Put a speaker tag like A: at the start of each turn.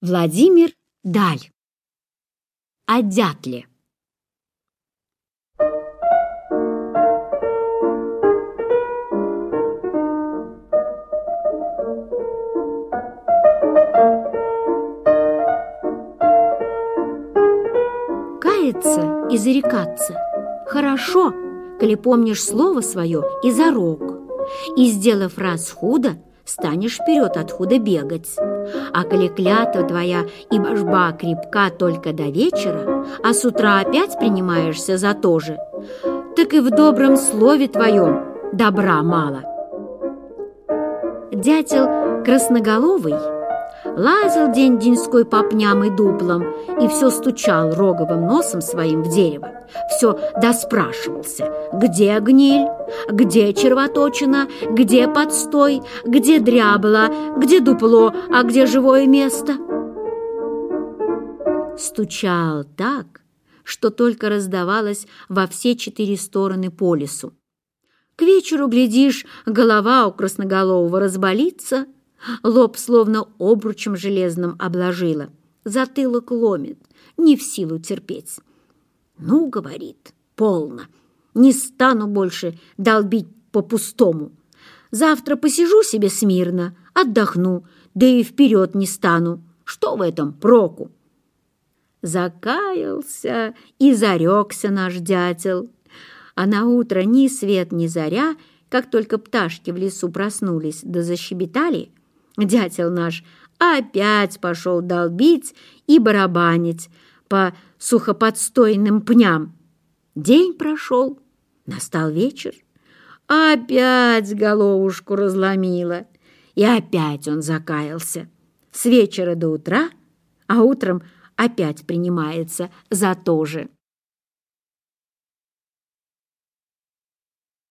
A: Владимир Даль. О дятле. Каяться и зарекаться. Хорошо, коли помнишь слово свое и зарок. И, сделав раз худо, станешь вперед от худа бегать. А коли клятва твоя и божба крепка только до вечера, а с утра опять принимаешься за то же, так и в добром слове твоем добра мало. Дятел красноголовый – лазил день-деньской по пням и дуплам и все стучал роговым носом своим в дерево. Все доспрашивался, где гниль, где червоточина, где подстой, где дрябла, где дупло, а где живое место. Стучал так, что только раздавалось во все четыре стороны по лесу. К вечеру, глядишь, голова у красноголового разболится — Лоб словно обручем железным обложила. Затылок ломит, не в силу терпеть. «Ну, — говорит, — полно. Не стану больше долбить по-пустому. Завтра посижу себе смирно, отдохну, да и вперед не стану. Что в этом проку?» Закаялся и зарекся наш дятел. А на утро ни свет, ни заря, как только пташки в лесу проснулись да защебетали, дятел наш опять пошел долбить и барабанить по сухоподстойным пням. День прошел, настал вечер. Опять головушку разломило, и опять он закаялся. С вечера до утра, а утром опять принимается за то же.